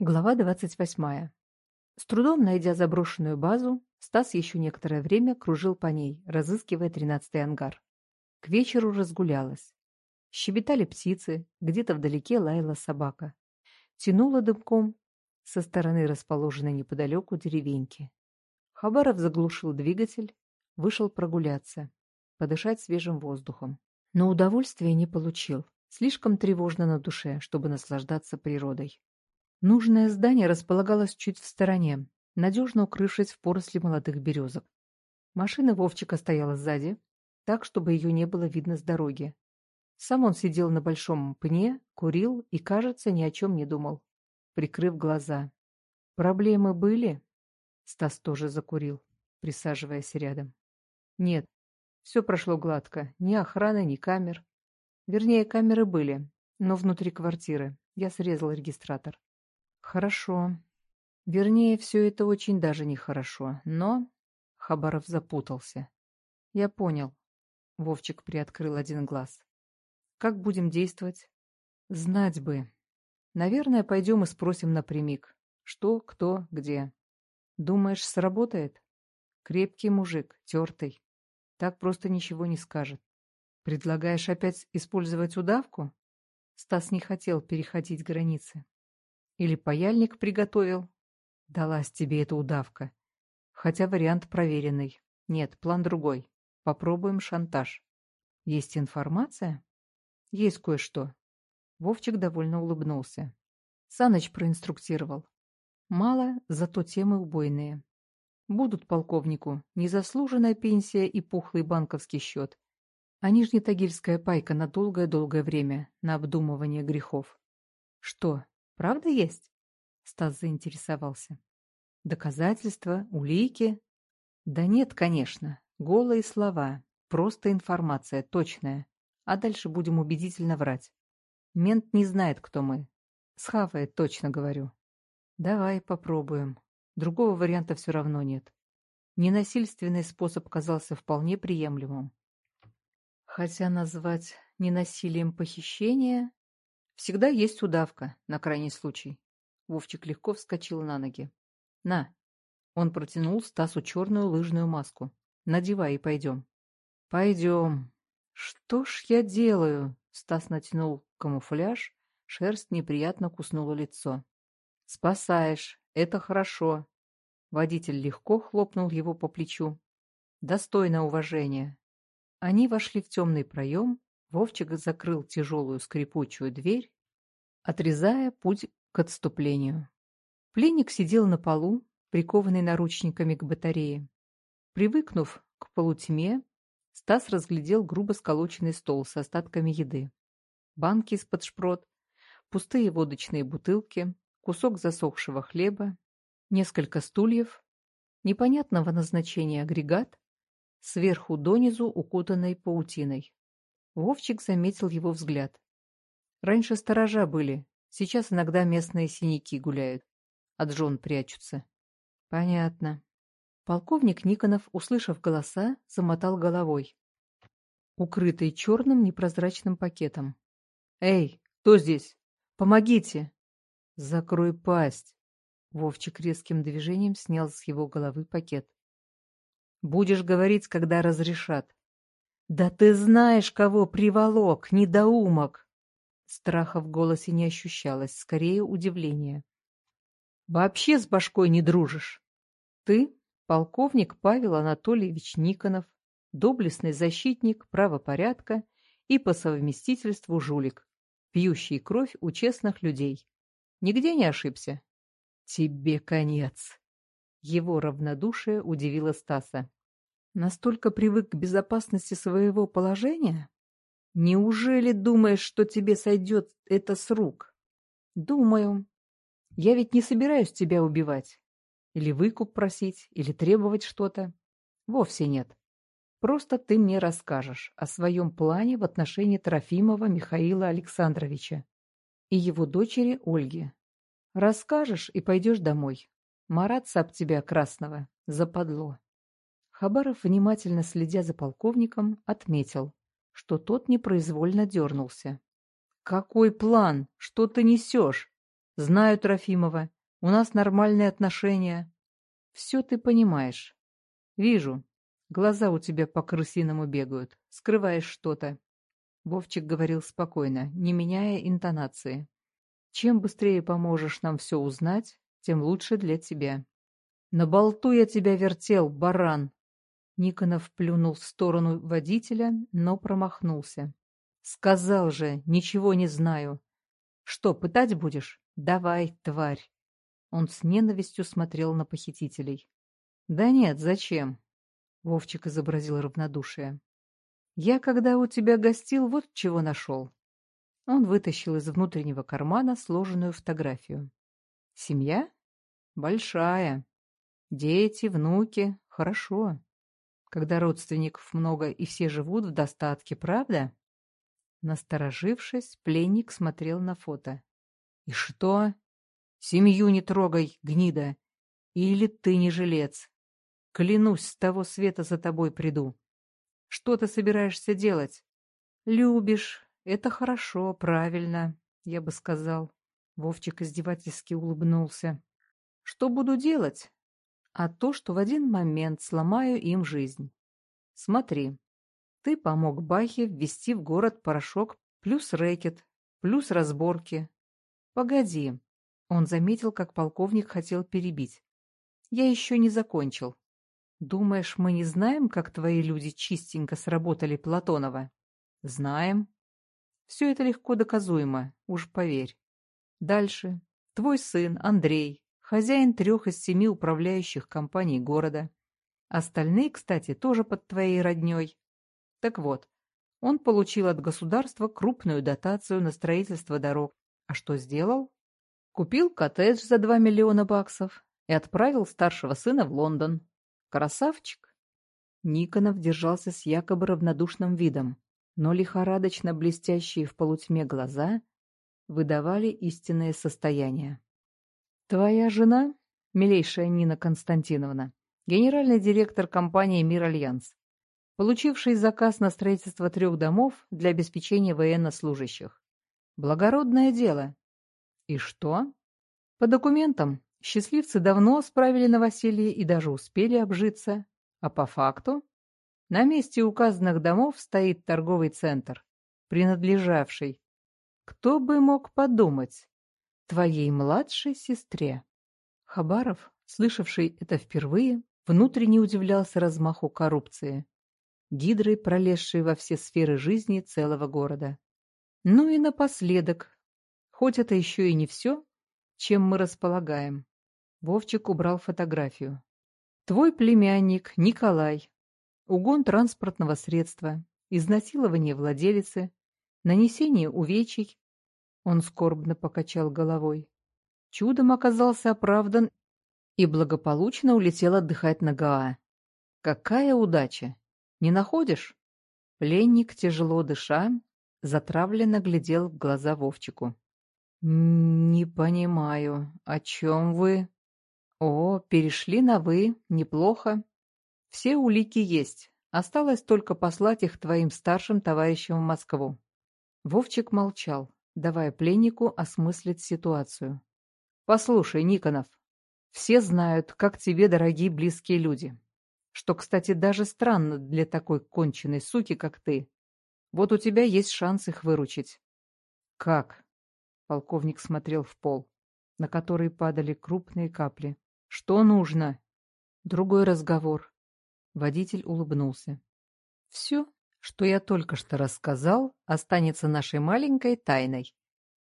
Глава двадцать восьмая. С трудом найдя заброшенную базу, Стас еще некоторое время кружил по ней, разыскивая тринадцатый ангар. К вечеру разгулялась. Щебетали птицы, где-то вдалеке лаяла собака. Тянуло дымком со стороны расположенной неподалеку деревеньки. Хабаров заглушил двигатель, вышел прогуляться, подышать свежим воздухом. Но удовольствия не получил. Слишком тревожно на душе, чтобы наслаждаться природой. Нужное здание располагалось чуть в стороне, надежно укрывшись в поросли молодых березок. Машина Вовчика стояла сзади, так, чтобы ее не было видно с дороги. Сам он сидел на большом пне, курил и, кажется, ни о чем не думал, прикрыв глаза. «Проблемы были?» Стас тоже закурил, присаживаясь рядом. «Нет, все прошло гладко. Ни охраны, ни камер. Вернее, камеры были, но внутри квартиры. Я срезал регистратор. Хорошо. Вернее, все это очень даже нехорошо. Но... Хабаров запутался. Я понял. Вовчик приоткрыл один глаз. Как будем действовать? Знать бы. Наверное, пойдем и спросим напрямик. Что, кто, где. Думаешь, сработает? Крепкий мужик, тертый. Так просто ничего не скажет. Предлагаешь опять использовать удавку? Стас не хотел переходить границы. Или паяльник приготовил? Далась тебе эта удавка. Хотя вариант проверенный. Нет, план другой. Попробуем шантаж. Есть информация? Есть кое-что. Вовчик довольно улыбнулся. Саныч проинструктировал. Мало, зато темы убойные. Будут полковнику незаслуженная пенсия и пухлый банковский счет, а нижнетагильская пайка на долгое-долгое время на обдумывание грехов. Что, Правда есть? Стас заинтересовался. Доказательства, улики? Да нет, конечно. Голые слова. Просто информация, точная. А дальше будем убедительно врать. Мент не знает, кто мы. Схавает, точно говорю. Давай попробуем. Другого варианта все равно нет. Ненасильственный способ казался вполне приемлемым. Хотя назвать ненасилием похищения Всегда есть удавка, на крайний случай. Вовчик легко вскочил на ноги. На. Он протянул Стасу черную лыжную маску. Надевай и пойдем. Пойдем. Что ж я делаю? Стас натянул камуфляж, шерсть неприятно куснула лицо. Спасаешь, это хорошо. Водитель легко хлопнул его по плечу. Достойно уважения. Они вошли в темный проем, Вовчик закрыл тяжелую скрипучую дверь, отрезая путь к отступлению. Пленник сидел на полу, прикованный наручниками к батарее. Привыкнув к полутьме, Стас разглядел грубо сколоченный стол с остатками еды. Банки из-под шпрот, пустые водочные бутылки, кусок засохшего хлеба, несколько стульев, непонятного назначения агрегат, сверху донизу укутанной паутиной. Вовчик заметил его взгляд. Раньше сторожа были, сейчас иногда местные синяки гуляют. От жен прячутся. Понятно. Полковник Никонов, услышав голоса, замотал головой. Укрытый черным непрозрачным пакетом. «Эй, кто здесь? Помогите!» «Закрой пасть!» Вовчик резким движением снял с его головы пакет. «Будешь говорить, когда разрешат. «Да ты знаешь, кого приволок, недоумок!» Страха в голосе не ощущалось, скорее удивление. «Вообще с башкой не дружишь. Ты — полковник Павел Анатольевич Никонов, доблестный защитник правопорядка и по совместительству жулик, пьющий кровь у честных людей. Нигде не ошибся?» «Тебе конец!» Его равнодушие удивило Стаса. Настолько привык к безопасности своего положения? Неужели думаешь, что тебе сойдет это с рук? Думаю. Я ведь не собираюсь тебя убивать. Или выкуп просить, или требовать что-то. Вовсе нет. Просто ты мне расскажешь о своем плане в отношении Трофимова Михаила Александровича и его дочери Ольги. Расскажешь и пойдешь домой. Мараться об тебя, красного, западло. Хабаров, внимательно следя за полковником, отметил, что тот непроизвольно дернулся. «Какой план? Что ты несешь? Знаю Трофимова. У нас нормальные отношения. Все ты понимаешь. Вижу. Глаза у тебя по крысиному бегают. Скрываешь что-то. Вовчик говорил спокойно, не меняя интонации. Чем быстрее поможешь нам все узнать, тем лучше для тебя. На болту я тебя вертел, баран. Никонов плюнул в сторону водителя, но промахнулся. Сказал же, ничего не знаю. Что, пытать будешь? Давай, тварь. Он с ненавистью смотрел на похитителей. Да нет, зачем? Вовчик изобразил равнодушие. Я, когда у тебя гостил, вот чего нашел. Он вытащил из внутреннего кармана сложенную фотографию. Семья? Большая. Дети, внуки. Хорошо. Когда родственников много и все живут в достатке, правда? Насторожившись, пленник смотрел на фото. «И что? Семью не трогай, гнида! Или ты не жилец? Клянусь, с того света за тобой приду. Что ты собираешься делать? Любишь. Это хорошо, правильно, я бы сказал. Вовчик издевательски улыбнулся. Что буду делать? А то, что в один момент сломаю им жизнь. Смотри, ты помог Бахе ввести в город порошок плюс рэкет, плюс разборки. Погоди. Он заметил, как полковник хотел перебить. Я еще не закончил. Думаешь, мы не знаем, как твои люди чистенько сработали Платонова? Знаем. Все это легко доказуемо, уж поверь. Дальше. Твой сын, Андрей, хозяин трех из семи управляющих компаний города. Остальные, кстати, тоже под твоей родней. Так вот, он получил от государства крупную дотацию на строительство дорог. А что сделал? Купил коттедж за 2 миллиона баксов и отправил старшего сына в Лондон. Красавчик. Никонов держался с якобы равнодушным видом, но лихорадочно блестящие в полутьме глаза выдавали истинное состояние. «Твоя жена, милейшая Нина Константиновна, генеральный директор компании «Мир Альянс», получивший заказ на строительство трех домов для обеспечения военнослужащих. Благородное дело. И что? По документам, счастливцы давно справили новоселье и даже успели обжиться. А по факту? На месте указанных домов стоит торговый центр, принадлежавший, кто бы мог подумать, твоей младшей сестре. Хабаров, слышавший это впервые, внутренне удивлялся размаху коррупции гидрой, пролезшей во все сферы жизни целого города. Ну и напоследок, хоть это еще и не все, чем мы располагаем. Вовчик убрал фотографию. Твой племянник Николай. Угон транспортного средства, изнасилование владелицы, нанесение увечий. Он скорбно покачал головой. Чудом оказался оправдан и благополучно улетел отдыхать на Гаа. Какая удача! Не находишь?» Пленник, тяжело дыша, затравленно глядел в глаза Вовчику. «Не понимаю, о чем вы?» «О, перешли на «вы», неплохо. Все улики есть, осталось только послать их твоим старшим товарищам в Москву». Вовчик молчал, давая пленнику осмыслить ситуацию. «Послушай, Никонов, все знают, как тебе дорогие близкие люди что, кстати, даже странно для такой конченной суки, как ты. Вот у тебя есть шанс их выручить. Как? Полковник смотрел в пол, на который падали крупные капли. Что нужно? Другой разговор. Водитель улыбнулся. Все, что я только что рассказал, останется нашей маленькой тайной.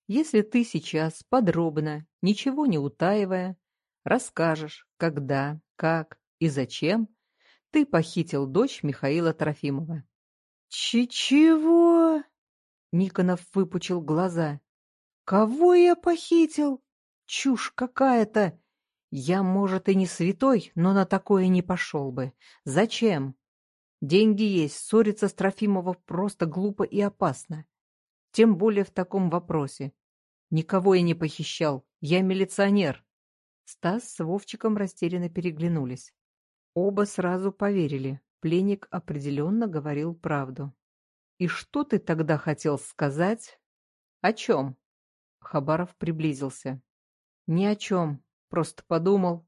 Если ты сейчас подробно, ничего не утаивая, расскажешь, когда, как и зачем ты похитил дочь Михаила Трофимова. Ч чего? Никонов выпучил глаза. Кого я похитил? Чушь какая-то. Я, может, и не святой, но на такое не пошел бы. Зачем? Деньги есть, ссориться с Трофимовым просто глупо и опасно. Тем более в таком вопросе. Никого я не похищал, я милиционер. Стас с Вовчиком растерянно переглянулись. Оба сразу поверили. Пленник определенно говорил правду. «И что ты тогда хотел сказать?» «О чем?» Хабаров приблизился. Ни о чем. Просто подумал.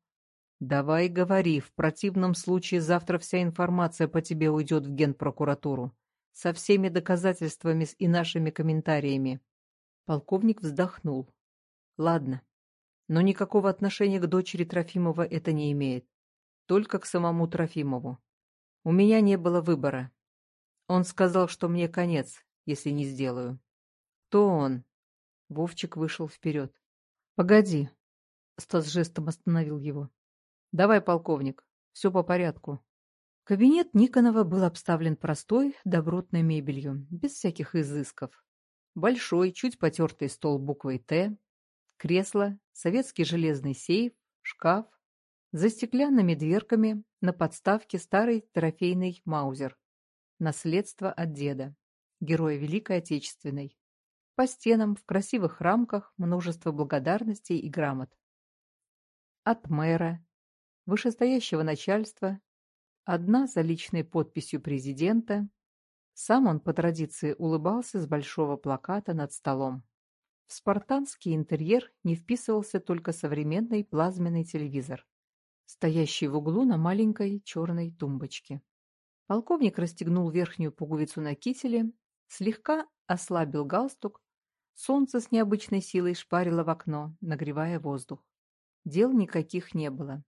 Давай говори, в противном случае завтра вся информация по тебе уйдет в генпрокуратуру. Со всеми доказательствами и нашими комментариями. Полковник вздохнул. Ладно. Но никакого отношения к дочери Трофимова это не имеет. Только к самому Трофимову. У меня не было выбора. Он сказал, что мне конец, если не сделаю. Кто он? Вовчик вышел вперед. Погоди. Стас жестом остановил его. Давай, полковник, все по порядку. Кабинет Никонова был обставлен простой, добротной мебелью, без всяких изысков. Большой, чуть потертый стол буквой «Т», кресло, советский железный сейф, шкаф, за стеклянными дверками на подставке старый трофейный маузер. Наследство от деда, героя Великой Отечественной. По стенам в красивых рамках множество благодарностей и грамот. От мэра, вышестоящего начальства, одна за личной подписью президента. Сам он по традиции улыбался с большого плаката над столом. В спартанский интерьер не вписывался только современный плазменный телевизор, стоящий в углу на маленькой черной тумбочке. Полковник расстегнул верхнюю пуговицу на кителе, слегка ослабил галстук. Солнце с необычной силой шпарило в окно, нагревая воздух. Дел никаких не было.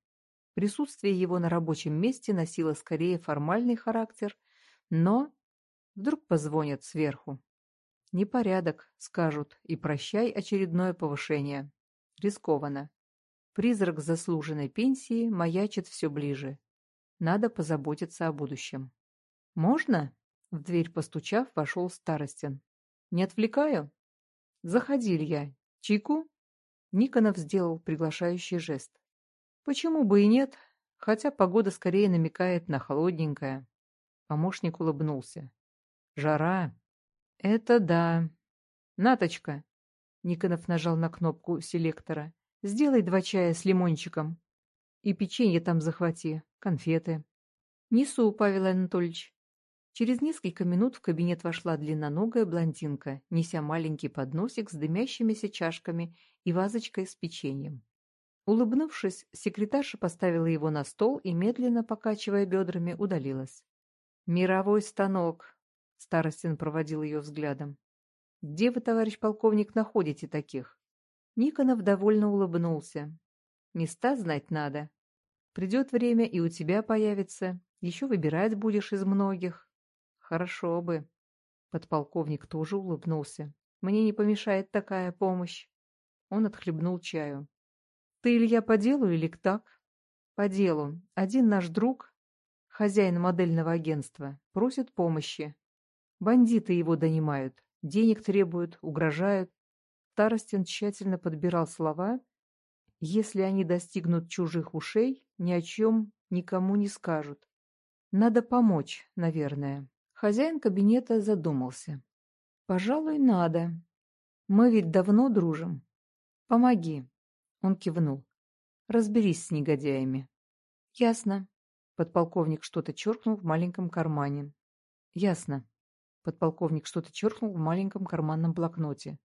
Присутствие его на рабочем месте носило скорее формальный характер, но вдруг позвонят сверху. Непорядок, скажут, и прощай очередное повышение. Рискованно. Призрак заслуженной пенсии маячит все ближе. Надо позаботиться о будущем. «Можно?» — в дверь постучав, вошел Старостин. «Не отвлекаю?» «Заходи, Илья. Чайку?» Никонов сделал приглашающий жест. «Почему бы и нет, хотя погода скорее намекает на холодненькое». Помощник улыбнулся. «Жара?» «Это да. Наточка!» Никонов нажал на кнопку селектора. «Сделай два чая с лимончиком. И печенье там захвати конфеты. Несу, Павел Анатольевич. Через несколько минут в кабинет вошла длинноногая блондинка, неся маленький подносик с дымящимися чашками и вазочкой с печеньем. Улыбнувшись, секретарша поставила его на стол и, медленно покачивая бедрами, удалилась. «Мировой станок!» — Старостин проводил ее взглядом. «Где вы, товарищ полковник, находите таких?» Никонов довольно улыбнулся. «Места знать надо. Придет время, и у тебя появится. Еще выбирать будешь из многих. Хорошо бы. Подполковник тоже улыбнулся. Мне не помешает такая помощь. Он отхлебнул чаю. Ты, Илья, по делу или так? По делу. Один наш друг, хозяин модельного агентства, просит помощи. Бандиты его донимают, денег требуют, угрожают. Старостин тщательно подбирал слова если они достигнут чужих ушей, ни о чем никому не скажут. Надо помочь, наверное. Хозяин кабинета задумался. Пожалуй, надо. Мы ведь давно дружим. Помоги. Он кивнул. Разберись с негодяями. Ясно. Подполковник что-то черкнул в маленьком кармане. Ясно. Подполковник что-то черкнул в маленьком карманном блокноте.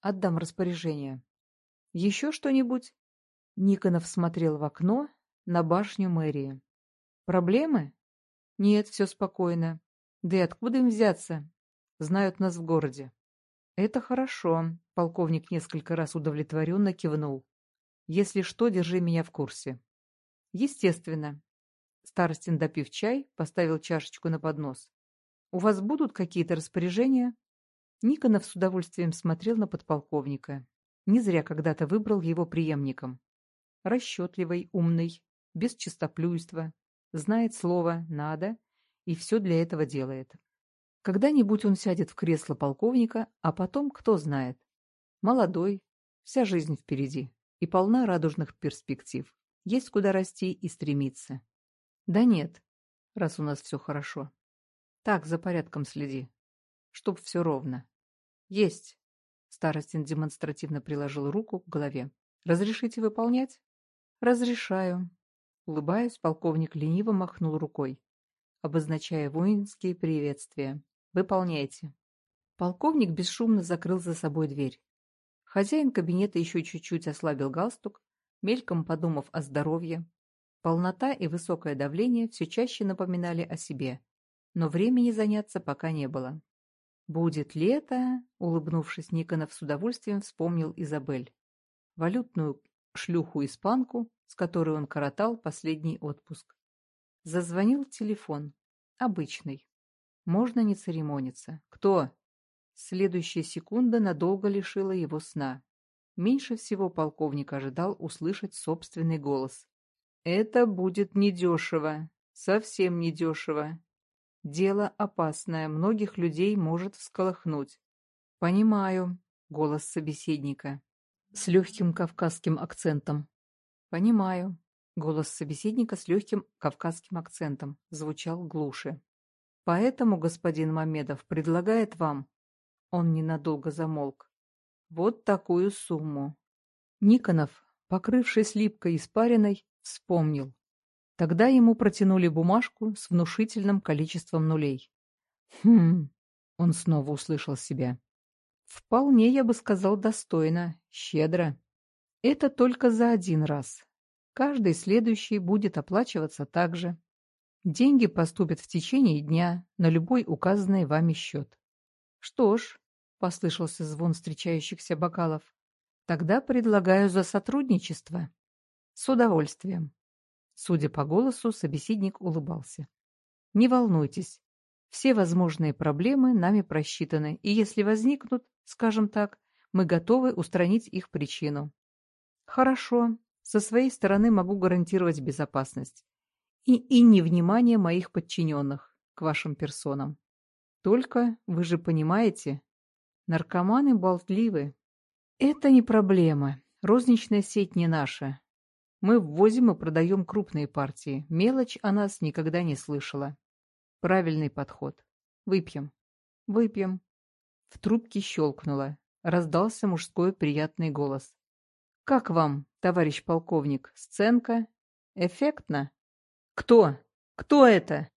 Отдам распоряжение. Еще что-нибудь? Никонов смотрел в окно на башню мэрии. «Проблемы?» «Нет, все спокойно. Да и откуда им взяться? Знают нас в городе». «Это хорошо», — полковник несколько раз удовлетворенно кивнул. «Если что, держи меня в курсе». «Естественно». Старостин, допив чай, поставил чашечку на поднос. «У вас будут какие-то распоряжения?» Никонов с удовольствием смотрел на подполковника. Не зря когда-то выбрал его преемником расчетливый, умный, без чистоплюйства, знает слово «надо» и все для этого делает. Когда-нибудь он сядет в кресло полковника, а потом, кто знает. Молодой, вся жизнь впереди и полна радужных перспектив. Есть куда расти и стремиться. Да нет, раз у нас все хорошо. Так, за порядком следи. Чтоб все ровно. Есть. Старостин демонстративно приложил руку к голове. Разрешите выполнять? «Разрешаю». Улыбаясь, полковник лениво махнул рукой, обозначая воинские приветствия. «Выполняйте». Полковник бесшумно закрыл за собой дверь. Хозяин кабинета еще чуть-чуть ослабил галстук, мельком подумав о здоровье. Полнота и высокое давление все чаще напоминали о себе, но времени заняться пока не было. «Будет лето», — улыбнувшись, Никонов с удовольствием вспомнил Изабель. Валютную шлюху-испанку, с которой он коротал последний отпуск. Зазвонил телефон. Обычный. Можно не церемониться. «Кто?» Следующая секунда надолго лишила его сна. Меньше всего полковник ожидал услышать собственный голос. «Это будет недешево. Совсем недешево. Дело опасное, многих людей может всколыхнуть. Понимаю, голос собеседника. С легким кавказским акцентом. Понимаю. Голос собеседника с легким кавказским акцентом звучал глуше. Поэтому господин Мамедов предлагает вам... Он ненадолго замолк. Вот такую сумму. Никонов, покрывшись липкой испариной, вспомнил. Тогда ему протянули бумажку с внушительным количеством нулей. «Хм...» — он снова услышал себя. «Вполне, я бы сказал, достойно, щедро. Это только за один раз. Каждый следующий будет оплачиваться так же. Деньги поступят в течение дня на любой указанный вами счет». «Что ж», — послышался звон встречающихся бокалов, — «тогда предлагаю за сотрудничество». «С удовольствием». Судя по голосу, собеседник улыбался. «Не волнуйтесь. Все возможные проблемы нами просчитаны, и если возникнут, скажем так, мы готовы устранить их причину». «Хорошо. Со своей стороны могу гарантировать безопасность. И, и невнимание моих подчиненных к вашим персонам. Только, вы же понимаете, наркоманы болтливы. Это не проблема. Розничная сеть не наша. Мы ввозим и продаем крупные партии. Мелочь о нас никогда не слышала. Правильный подход. Выпьем. Выпьем. В трубке щелкнуло. Раздался мужской приятный голос. «Как вам, товарищ полковник, сценка? Эффектно?» «Кто? Кто это?»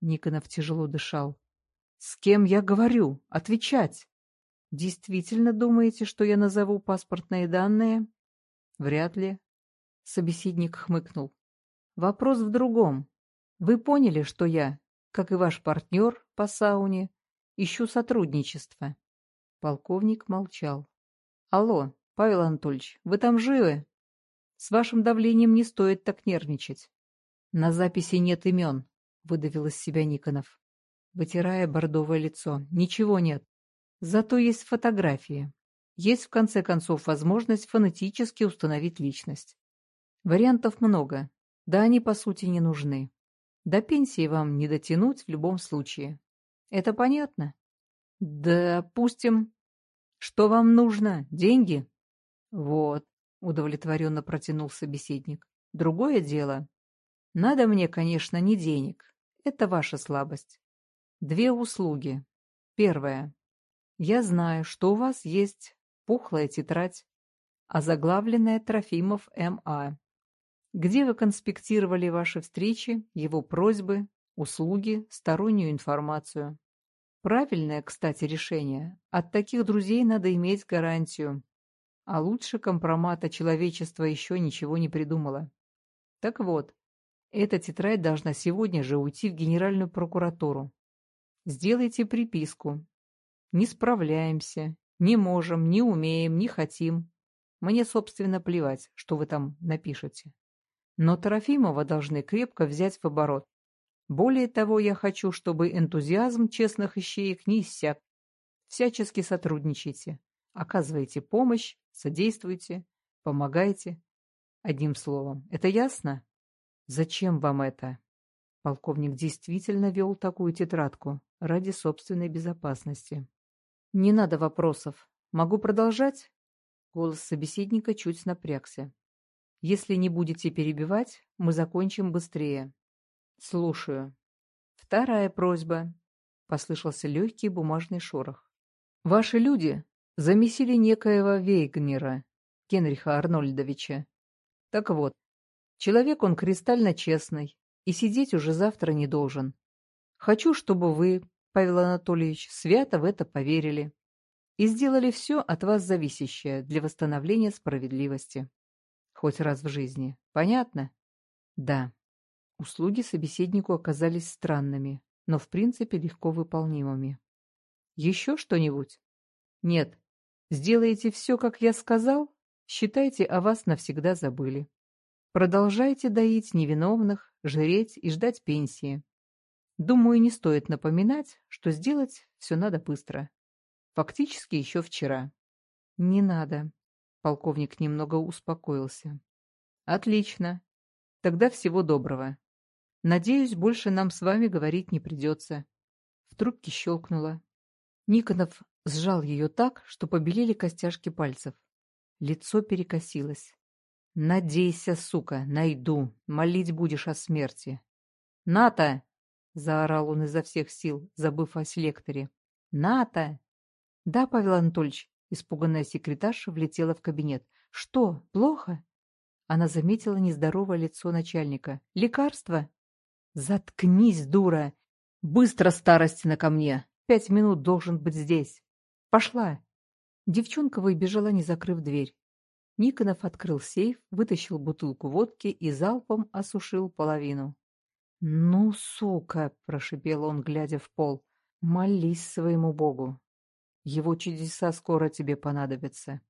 Никонов тяжело дышал. «С кем я говорю? Отвечать!» «Действительно думаете, что я назову паспортные данные?» «Вряд ли. Собеседник хмыкнул. Вопрос в другом. Вы поняли, что я, как и ваш партнер по сауне, ищу сотрудничество? Полковник молчал. Алло, Павел Анатольевич, вы там живы? С вашим давлением не стоит так нервничать. На записи нет имен, выдавил из себя Никонов, вытирая бордовое лицо. Ничего нет. Зато есть фотографии. Есть, в конце концов, возможность фонетически установить личность. Вариантов много. Да они, по сути, не нужны. До пенсии вам не дотянуть в любом случае. Это понятно? Допустим. Что вам нужно? Деньги? Вот, удовлетворенно протянул собеседник. Другое дело. Надо мне, конечно, не денег. Это ваша слабость. Две услуги. Первое. Я знаю, что у вас есть пухлая тетрадь, озаглавленная Трофимов М.А где вы конспектировали ваши встречи, его просьбы, услуги, стороннюю информацию. Правильное, кстати, решение. От таких друзей надо иметь гарантию. А лучше компромата человечество еще ничего не придумало. Так вот, эта тетрадь должна сегодня же уйти в Генеральную прокуратуру. Сделайте приписку. Не справляемся, не можем, не умеем, не хотим. Мне, собственно, плевать, что вы там напишете. Но Трофимова должны крепко взять в оборот. Более того, я хочу, чтобы энтузиазм честных ищеек не иссяк. Всячески сотрудничайте, оказывайте помощь, содействуйте, помогайте. Одним словом, это ясно? Зачем вам это? Полковник действительно вел такую тетрадку ради собственной безопасности. Не надо вопросов. Могу продолжать? Голос собеседника чуть напрягся. Если не будете перебивать, мы закончим быстрее. Слушаю. Вторая просьба. Послышался легкий бумажный шорох. Ваши люди замесили некоего Вейгнера, Генриха Арнольдовича. Так вот, человек он кристально честный и сидеть уже завтра не должен. Хочу, чтобы вы, Павел Анатольевич, свято в это поверили. и сделали все от вас зависящее для восстановления справедливости. Хоть раз в жизни. Понятно? Да. Услуги собеседнику оказались странными, но в принципе легко выполнимыми. Еще что-нибудь? Нет. Сделаете все, как я сказал, считайте, о вас навсегда забыли. Продолжайте доить невиновных, жреть и ждать пенсии. Думаю, не стоит напоминать, что сделать все надо быстро. Фактически еще вчера. Не надо. Полковник немного успокоился. Отлично. Тогда всего доброго. Надеюсь, больше нам с вами говорить не придется. В трубке щелкнуло. Никонов сжал ее так, что побелели костяшки пальцев. Лицо перекосилось. «Надейся, сука, найду. Молить будешь о смерти». «Ната!» — заорал он изо всех сил, забыв о селекторе. «Ната!» «Да, Павел Анатольевич», — испуганная секретарша влетела в кабинет. «Что, плохо?» Она заметила нездоровое лицо начальника. «Лекарство?» «Заткнись, дура! Быстро старостина ко мне! Пять минут должен быть здесь! Пошла!» Девчонка выбежала, не закрыв дверь. Никонов открыл сейф, вытащил бутылку водки и залпом осушил половину. «Ну, сука!» — прошипел он, глядя в пол. «Молись своему богу. Его чудеса скоро тебе понадобятся».